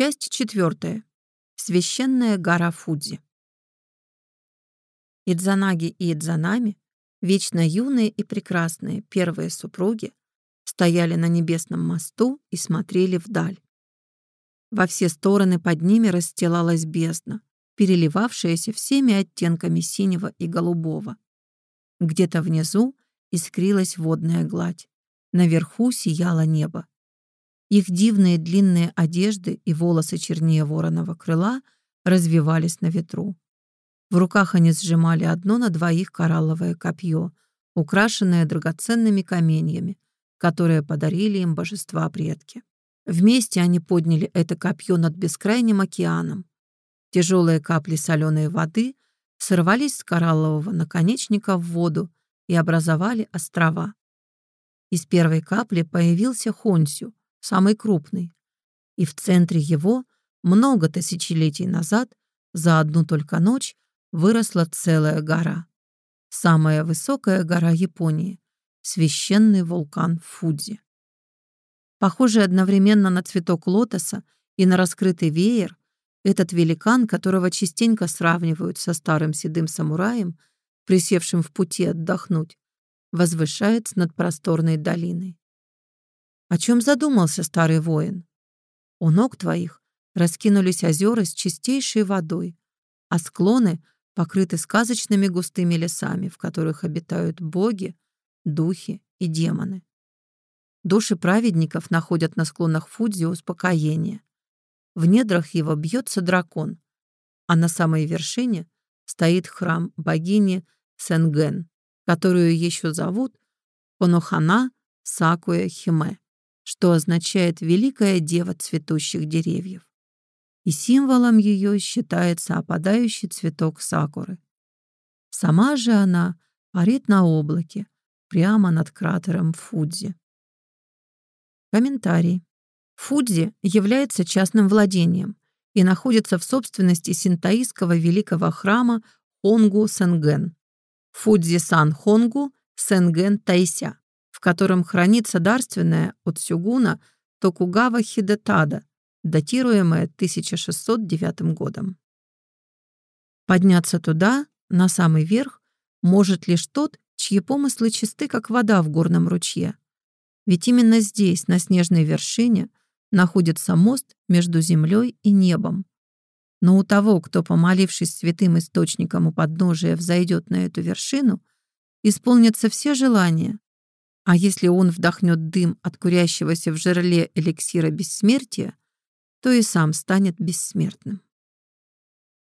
Часть четвертая. Священная гора Фудзи. Идзанаги и Идзанами, вечно юные и прекрасные первые супруги, стояли на небесном мосту и смотрели вдаль. Во все стороны под ними расстилалась бездна, переливавшаяся всеми оттенками синего и голубого. Где-то внизу искрилась водная гладь. Наверху сияло небо. Их дивные длинные одежды и волосы чернее вороного крыла развивались на ветру. В руках они сжимали одно на двоих коралловое копье, украшенное драгоценными каменьями, которые подарили им божества-предки. Вместе они подняли это копье над бескрайним океаном. Тяжелые капли соленой воды сорвались с кораллового наконечника в воду и образовали острова. Из первой капли появился Хонсю, самый крупный. И в центре его много тысячелетий назад за одну только ночь выросла целая гора. Самая высокая гора Японии — священный вулкан Фудзи. Похожий одновременно на цветок лотоса и на раскрытый веер, этот великан, которого частенько сравнивают со старым седым самураем, присевшим в пути отдохнуть, возвышается над просторной долиной. О чем задумался старый воин? У ног твоих раскинулись озера с чистейшей водой, а склоны покрыты сказочными густыми лесами, в которых обитают боги, духи и демоны. Души праведников находят на склонах Фудзи успокоение. В недрах его бьется дракон, а на самой вершине стоит храм богини Сенген, которую еще зовут Конохана Сакуя Химе что означает «великая дева цветущих деревьев». И символом ее считается опадающий цветок сакуры. Сама же она парит на облаке, прямо над кратером Фудзи. Комментарий. Фудзи является частным владением и находится в собственности синтаистского великого храма Хонгу Сенген. Фудзи-сан Хонгу Сенген Тайся в котором хранится дарственная от Сюгуна Токугава Хидетада, датируемая 1609 годом. Подняться туда, на самый верх, может лишь тот, чьи помыслы чисты, как вода в горном ручье. Ведь именно здесь, на снежной вершине, находится мост между землей и небом. Но у того, кто, помолившись святым источником у подножия, взойдет на эту вершину, исполнятся все желания, а если он вдохнет дым от курящегося в жерле эликсира бессмертия, то и сам станет бессмертным.